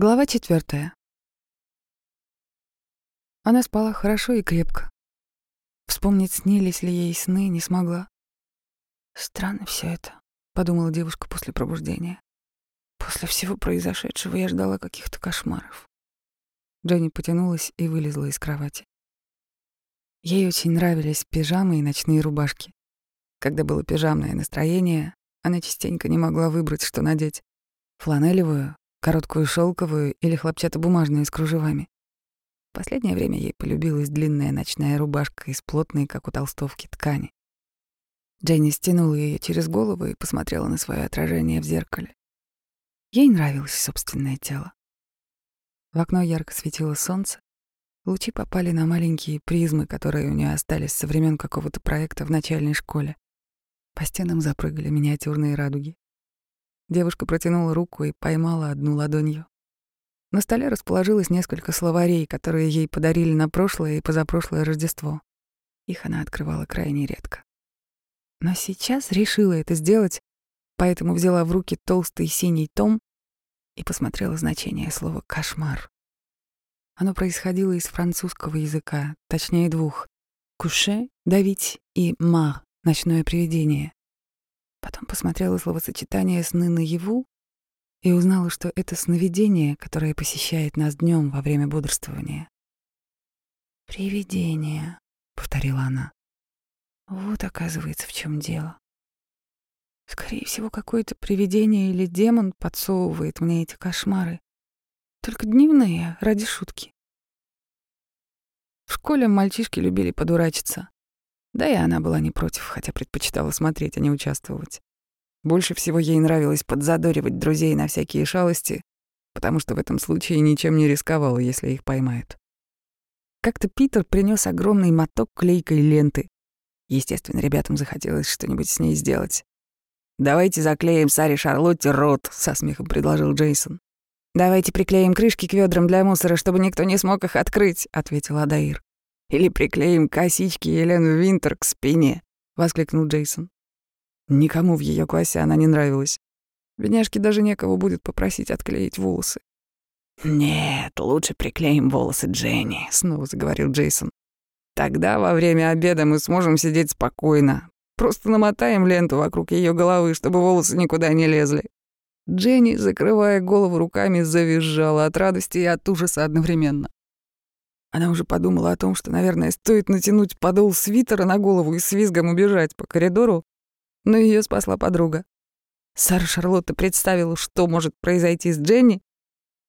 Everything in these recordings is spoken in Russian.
Глава четвертая. Она спала хорошо и крепко. Вспомнить, снились ли ей сны, не смогла. «Странно все это», — подумала девушка после пробуждения. «После всего произошедшего я ждала каких-то кошмаров». Дженни потянулась и вылезла из кровати. Ей очень нравились пижамы и ночные рубашки. Когда было пижамное настроение, она частенько не могла выбрать, что надеть. Фланелевую короткую шелковую или хлопчатобумажную с кружевами. В последнее время ей полюбилась длинная ночная рубашка из плотной, как у толстовки, ткани. Дженни стянула ее через голову и посмотрела на свое отражение в зеркале. Ей нравилось собственное тело. В окно ярко светило солнце. Лучи попали на маленькие призмы, которые у нее остались со времен какого-то проекта в начальной школе. По стенам запрыгали миниатюрные радуги. Девушка протянула руку и поймала одну ладонью. На столе расположилось несколько словарей, которые ей подарили на прошлое и позапрошлое Рождество. Их она открывала крайне редко. Но сейчас решила это сделать, поэтому взяла в руки толстый синий том и посмотрела значение слова «кошмар». Оно происходило из французского языка, точнее двух — «куше» — «давить» и «мар» — «ночное привидение». Потом посмотрела словосочетание «сны наяву» и узнала, что это сновидение, которое посещает нас днем во время бодрствования. «Привидение», — повторила она. «Вот, оказывается, в чем дело. Скорее всего, какое-то привидение или демон подсовывает мне эти кошмары. Только дневные, ради шутки». В школе мальчишки любили подурачиться. Да и она была не против, хотя предпочитала смотреть, а не участвовать. Больше всего ей нравилось подзадоривать друзей на всякие шалости, потому что в этом случае ничем не рисковала, если их поймают. Как-то Питер принес огромный моток клейкой ленты. Естественно, ребятам захотелось что-нибудь с ней сделать. «Давайте заклеим Саре Шарлотте рот», — со смехом предложил Джейсон. «Давайте приклеим крышки к ведрам для мусора, чтобы никто не смог их открыть», — ответил Адаир. Или приклеим косички Елену Винтер к спине», — воскликнул Джейсон. Никому в ее классе она не нравилась. Бедняжке даже некого будет попросить отклеить волосы. «Нет, лучше приклеим волосы Дженни», — снова заговорил Джейсон. «Тогда во время обеда мы сможем сидеть спокойно. Просто намотаем ленту вокруг ее головы, чтобы волосы никуда не лезли». Дженни, закрывая голову руками, завизжала от радости и от ужаса одновременно. Она уже подумала о том, что, наверное, стоит натянуть подол свитера на голову и с визгом убежать по коридору, но ее спасла подруга. Сара Шарлотта представила, что может произойти с Дженни,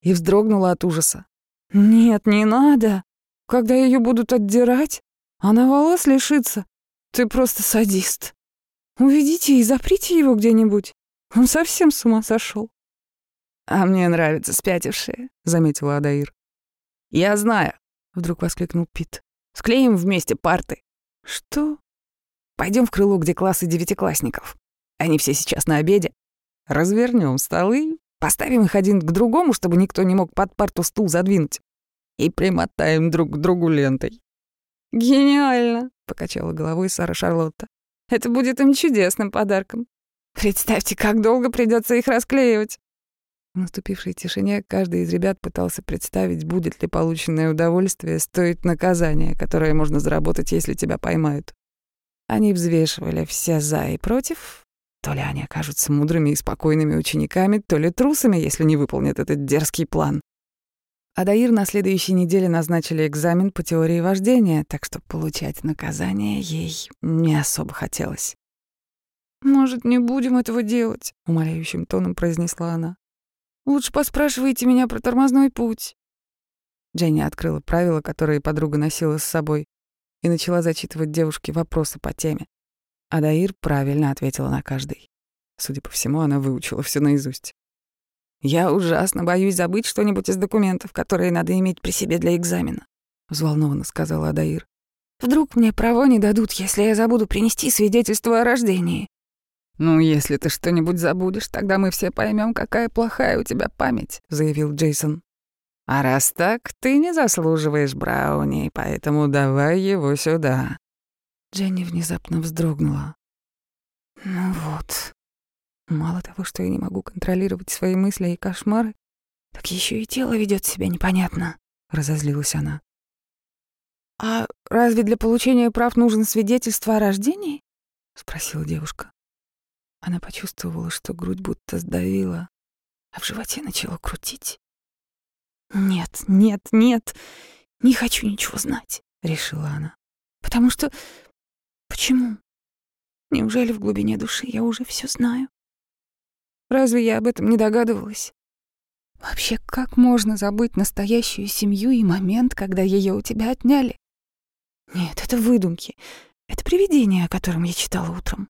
и вздрогнула от ужаса. «Нет, не надо. Когда ее будут отдирать, она волос лишится. Ты просто садист. Уведите и заприте его где-нибудь. Он совсем с ума сошел. «А мне нравятся спятившие», — заметила Адаир. «Я знаю, — вдруг воскликнул Пит. «Склеим вместе парты». «Что?» Пойдем в крыло, где классы девятиклассников. Они все сейчас на обеде. Развернем столы, поставим их один к другому, чтобы никто не мог под парту стул задвинуть. И примотаем друг к другу лентой». «Гениально!» — покачала головой Сара Шарлотта. «Это будет им чудесным подарком. Представьте, как долго придется их расклеивать». В наступившей тишине каждый из ребят пытался представить, будет ли полученное удовольствие стоить наказания, которое можно заработать, если тебя поймают. Они взвешивали все «за» и «против». То ли они окажутся мудрыми и спокойными учениками, то ли трусами, если не выполнят этот дерзкий план. Адаир на следующей неделе назначили экзамен по теории вождения, так что получать наказание ей не особо хотелось. «Может, не будем этого делать?» — умоляющим тоном произнесла она. Лучше поспрашивайте меня про тормозной путь». Дженни открыла правила, которые подруга носила с собой, и начала зачитывать девушке вопросы по теме. Адаир правильно ответила на каждый. Судя по всему, она выучила все наизусть. «Я ужасно боюсь забыть что-нибудь из документов, которые надо иметь при себе для экзамена», — взволнованно сказала Адаир. «Вдруг мне право не дадут, если я забуду принести свидетельство о рождении?» «Ну, если ты что-нибудь забудешь, тогда мы все поймем, какая плохая у тебя память», — заявил Джейсон. «А раз так, ты не заслуживаешь Брауни, поэтому давай его сюда». Дженни внезапно вздрогнула. «Ну вот. Мало того, что я не могу контролировать свои мысли и кошмары, Так еще и тело ведет себя непонятно, разозлилась она. А разве для получения прав нужен свидетельство о рождении? спросила девушка. Она почувствовала, что грудь будто сдавила, а в животе начало крутить. Нет, нет, нет, не хочу ничего знать, решила она. Потому что почему? Неужели в глубине души я уже все знаю? Разве я об этом не догадывалась? Вообще, как можно забыть настоящую семью и момент, когда ее у тебя отняли? Нет, это выдумки. Это привидение, о котором я читала утром.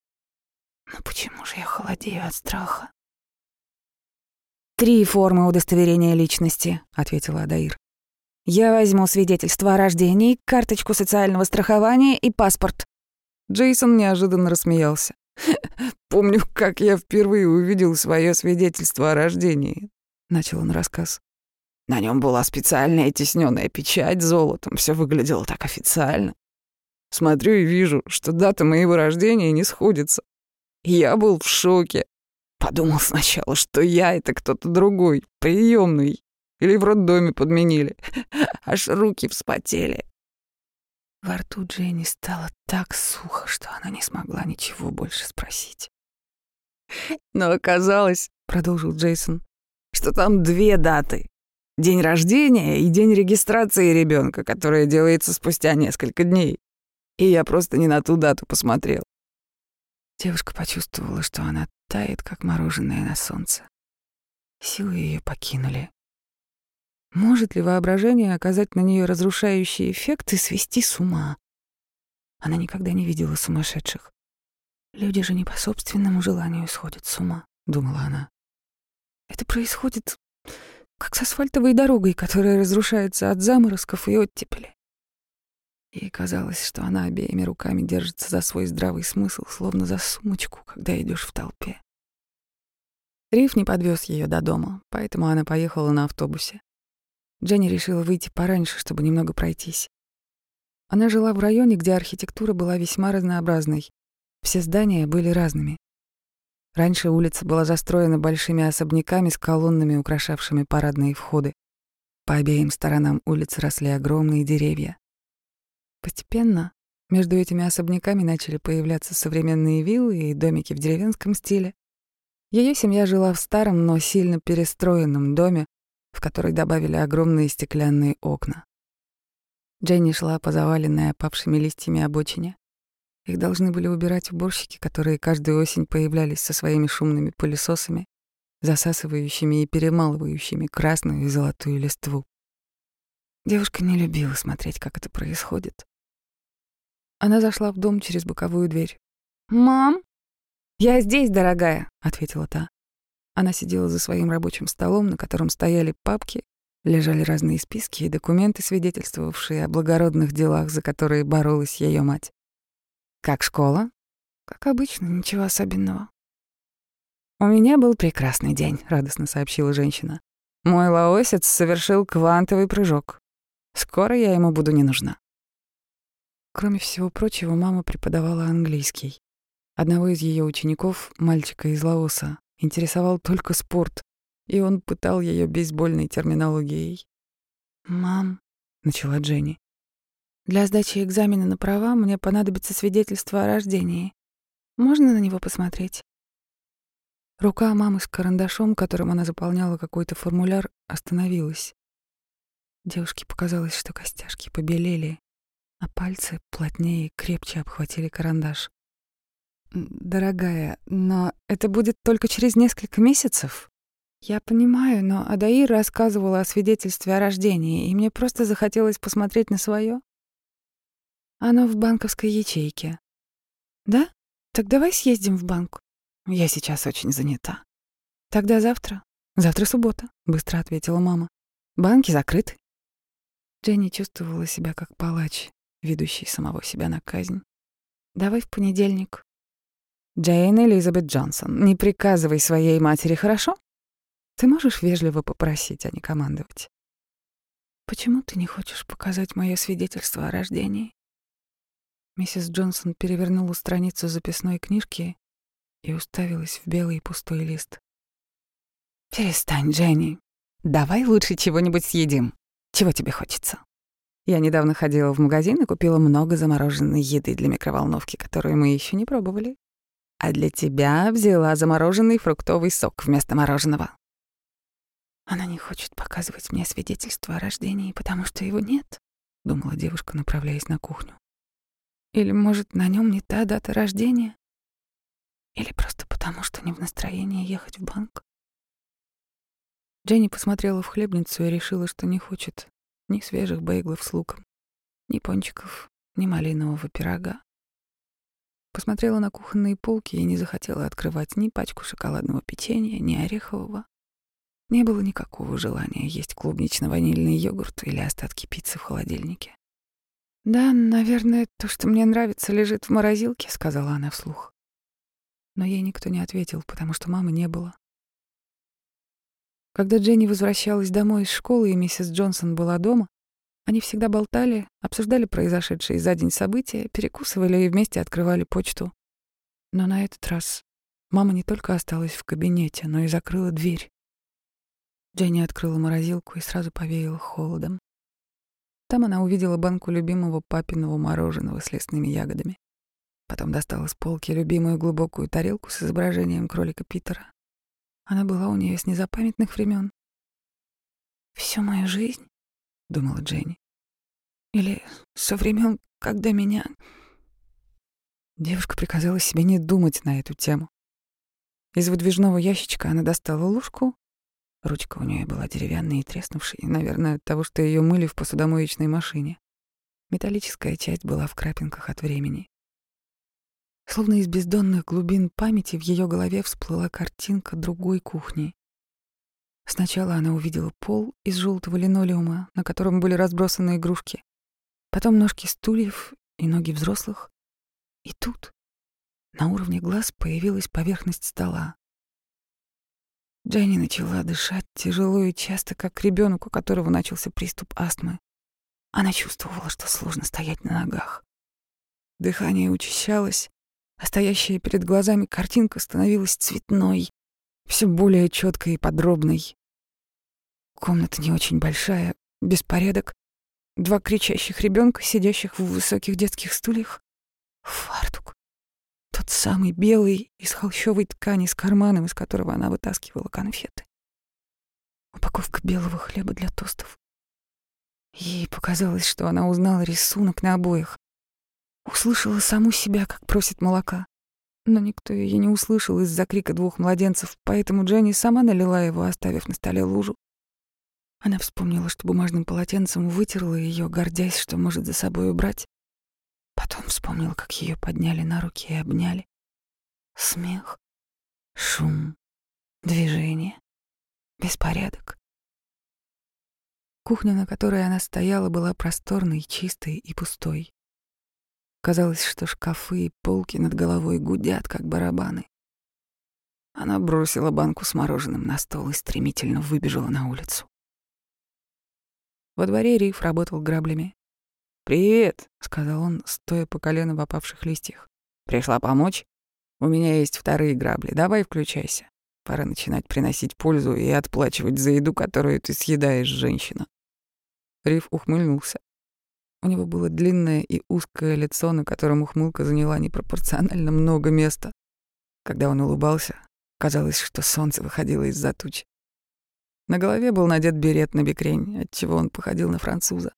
Но почему же я холодею от страха? «Три формы удостоверения личности», — ответила Адаир. «Я возьму свидетельство о рождении, карточку социального страхования и паспорт». Джейсон неожиданно рассмеялся. «Помню, как я впервые увидел свое свидетельство о рождении», — начал он рассказ. На нем была специальная тисненная печать золотом, все выглядело так официально. Смотрю и вижу, что дата моего рождения не сходится. Я был в шоке. Подумал сначала, что я — это кто-то другой, приемный. Или в роддоме подменили. Аж руки вспотели. Во рту Дженни стало так сухо, что она не смогла ничего больше спросить. «Но оказалось, — продолжил Джейсон, — что там две даты. День рождения и день регистрации ребенка, которая делается спустя несколько дней. И я просто не на ту дату посмотрел. Девушка почувствовала, что она тает, как мороженое на солнце. Силы ее покинули. Может ли воображение оказать на нее разрушающий эффект и свести с ума? Она никогда не видела сумасшедших. Люди же не по собственному желанию сходят с ума, думала она. Это происходит как с асфальтовой дорогой, которая разрушается от заморозков и оттепели. Ей казалось, что она обеими руками держится за свой здравый смысл, словно за сумочку, когда идешь в толпе. Риф не подвез ее до дома, поэтому она поехала на автобусе. Дженни решила выйти пораньше, чтобы немного пройтись. Она жила в районе, где архитектура была весьма разнообразной. Все здания были разными. Раньше улица была застроена большими особняками с колоннами, украшавшими парадные входы. По обеим сторонам улицы росли огромные деревья. Постепенно между этими особняками начали появляться современные виллы и домики в деревенском стиле. Ее семья жила в старом, но сильно перестроенном доме, в который добавили огромные стеклянные окна. Дженни шла по заваленной опавшими листьями обочине. Их должны были убирать уборщики, которые каждую осень появлялись со своими шумными пылесосами, засасывающими и перемалывающими красную и золотую листву. Девушка не любила смотреть, как это происходит. Она зашла в дом через боковую дверь. «Мам!» «Я здесь, дорогая», — ответила та. Она сидела за своим рабочим столом, на котором стояли папки, лежали разные списки и документы, свидетельствовавшие о благородных делах, за которые боролась ее мать. «Как школа?» «Как обычно, ничего особенного». «У меня был прекрасный день», — радостно сообщила женщина. «Мой лаосец совершил квантовый прыжок. Скоро я ему буду не нужна». Кроме всего прочего, мама преподавала английский. Одного из ее учеников, мальчика из Лаоса, интересовал только спорт, и он пытал ее бейсбольной терминологией. «Мам», — начала Дженни, — «для сдачи экзамена на права мне понадобится свидетельство о рождении. Можно на него посмотреть?» Рука мамы с карандашом, которым она заполняла какой-то формуляр, остановилась. Девушке показалось, что костяшки побелели, а пальцы плотнее и крепче обхватили карандаш. «Дорогая, но это будет только через несколько месяцев?» «Я понимаю, но Адаир рассказывала о свидетельстве о рождении, и мне просто захотелось посмотреть на свое. Оно в банковской ячейке. Да? Так давай съездим в банк. Я сейчас очень занята. Тогда завтра. Завтра суббота, быстро ответила мама. Банки закрыты. Дженни чувствовала себя как палач, ведущий самого себя на казнь. «Давай в понедельник». «Джейн Элизабет Джонсон, не приказывай своей матери, хорошо? Ты можешь вежливо попросить, а не командовать». «Почему ты не хочешь показать мое свидетельство о рождении?» Миссис Джонсон перевернула страницу записной книжки и уставилась в белый пустой лист. «Перестань, Дженни. Давай лучше чего-нибудь съедим. Чего тебе хочется? Я недавно ходила в магазин и купила много замороженной еды для микроволновки, которую мы еще не пробовали. А для тебя взяла замороженный фруктовый сок вместо мороженого. Она не хочет показывать мне свидетельство о рождении, потому что его нет, думала девушка, направляясь на кухню. Или, может, на нем не та дата рождения? Или просто потому, что не в настроении ехать в банк? Дженни посмотрела в хлебницу и решила, что не хочет ни свежих бейглов с луком, ни пончиков, ни малинового пирога. Посмотрела на кухонные полки и не захотела открывать ни пачку шоколадного печенья, ни орехового. Не было никакого желания есть клубнично-ванильный йогурт или остатки пиццы в холодильнике. «Да, наверное, то, что мне нравится, лежит в морозилке», — сказала она вслух. Но ей никто не ответил, потому что мамы не было. Когда Дженни возвращалась домой из школы и миссис Джонсон была дома, они всегда болтали, обсуждали произошедшие за день события, перекусывали и вместе открывали почту. Но на этот раз мама не только осталась в кабинете, но и закрыла дверь. Дженни открыла морозилку и сразу повеяла холодом. Там она увидела банку любимого папиного мороженого с лесными ягодами. Потом достала с полки любимую глубокую тарелку с изображением кролика Питера. Она была у нее с незапамятных времен. Всю мою жизнь, думала Дженни. Или со времен, когда меня... Девушка приказала себе не думать на эту тему. Из выдвижного ящичка она достала ложку Ручка у нее была деревянная и треснувшая, наверное, от того, что ее мыли в посудомоечной машине. Металлическая часть была в крапинках от времени. Словно из бездонных глубин памяти в ее голове всплыла картинка другой кухни. Сначала она увидела пол из желтого линолеума, на котором были разбросаны игрушки, потом ножки стульев и ноги взрослых. И тут на уровне глаз появилась поверхность стола. Дженни начала дышать тяжело и часто, как ребенок, у которого начался приступ астмы. Она чувствовала, что сложно стоять на ногах. Дыхание учащалось, а стоящая перед глазами картинка становилась цветной, все более четкой и подробной. Комната не очень большая, беспорядок, два кричащих ребенка, сидящих в высоких детских стульях, фартук. Тот самый белый из холщовой ткани с карманом, из которого она вытаскивала конфеты. Упаковка белого хлеба для тостов. Ей показалось, что она узнала рисунок на обоих. Услышала саму себя, как просит молока. Но никто ее не услышал из-за крика двух младенцев, поэтому Дженни сама налила его, оставив на столе лужу. Она вспомнила, что бумажным полотенцем вытерла ее, гордясь, что может за собой убрать. Потом вспомнил, как ее подняли на руки и обняли. Смех, шум, движение, беспорядок. Кухня, на которой она стояла, была просторной, чистой и пустой. Казалось, что шкафы и полки над головой гудят, как барабаны. Она бросила банку с мороженым на стол и стремительно выбежала на улицу. Во дворе Риф работал граблями. «Привет», — сказал он, стоя по колено в опавших листьях. «Пришла помочь? У меня есть вторые грабли. Давай включайся. Пора начинать приносить пользу и отплачивать за еду, которую ты съедаешь, женщина». Риф ухмыльнулся. У него было длинное и узкое лицо, на котором ухмылка заняла непропорционально много места. Когда он улыбался, казалось, что солнце выходило из-за туч. На голове был надет берет на бекрень, отчего он походил на француза.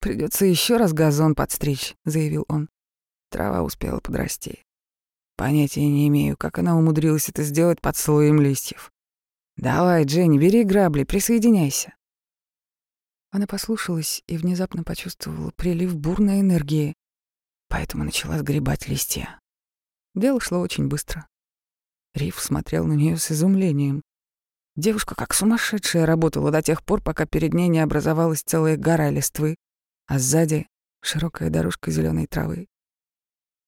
Придется еще раз газон подстричь, заявил он. Трава успела подрасти. Понятия не имею, как она умудрилась это сделать под слоем листьев. Давай, Дженни, бери грабли, присоединяйся. Она послушалась и внезапно почувствовала прилив бурной энергии, поэтому начала сгребать листья. Дело шло очень быстро. Риф смотрел на нее с изумлением. Девушка как сумасшедшая работала до тех пор, пока перед ней не образовалась целая гора листвы, а сзади — широкая дорожка зеленой травы.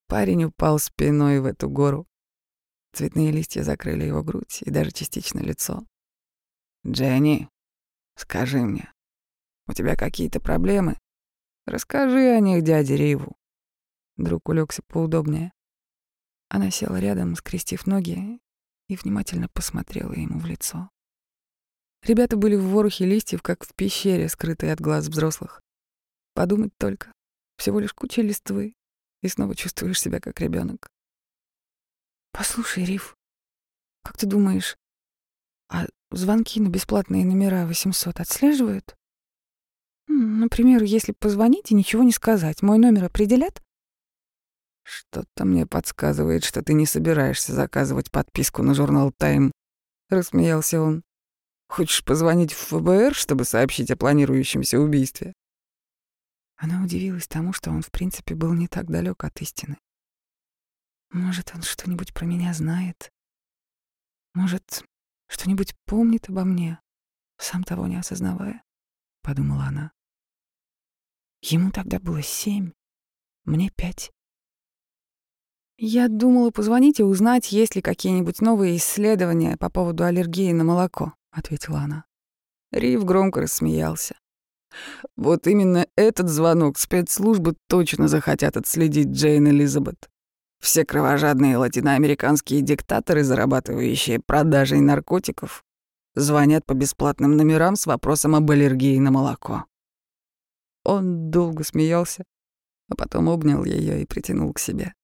Парень упал спиной в эту гору. Цветные листья закрыли его грудь и даже частично лицо. «Дженни, скажи мне, у тебя какие-то проблемы? Расскажи о них дяде Риву». Друг улегся поудобнее. Она села рядом, скрестив ноги, и внимательно посмотрела ему в лицо. Ребята были в ворохе листьев, как в пещере, скрытой от глаз взрослых. Подумать только. Всего лишь куча листвы, и снова чувствуешь себя как ребенок. Послушай, Риф, как ты думаешь, а звонки на бесплатные номера 800 отслеживают? Например, если позвонить и ничего не сказать, мой номер определят? Что-то мне подсказывает, что ты не собираешься заказывать подписку на журнал «Тайм», — рассмеялся он. Хочешь позвонить в ФБР, чтобы сообщить о планирующемся убийстве? Она удивилась тому, что он, в принципе, был не так далек от истины. Может, он что-нибудь про меня знает? Может, что-нибудь помнит обо мне, сам того не осознавая? Подумала она. Ему тогда было семь, мне пять. Я думала позвонить и узнать, есть ли какие-нибудь новые исследования по поводу аллергии на молоко, ответила она. Рив громко рассмеялся. Вот именно этот звонок спецслужбы точно захотят отследить Джейн Элизабет. Все кровожадные латиноамериканские диктаторы, зарабатывающие продажей наркотиков, звонят по бесплатным номерам с вопросом об аллергии на молоко. Он долго смеялся, а потом обнял ее и притянул к себе.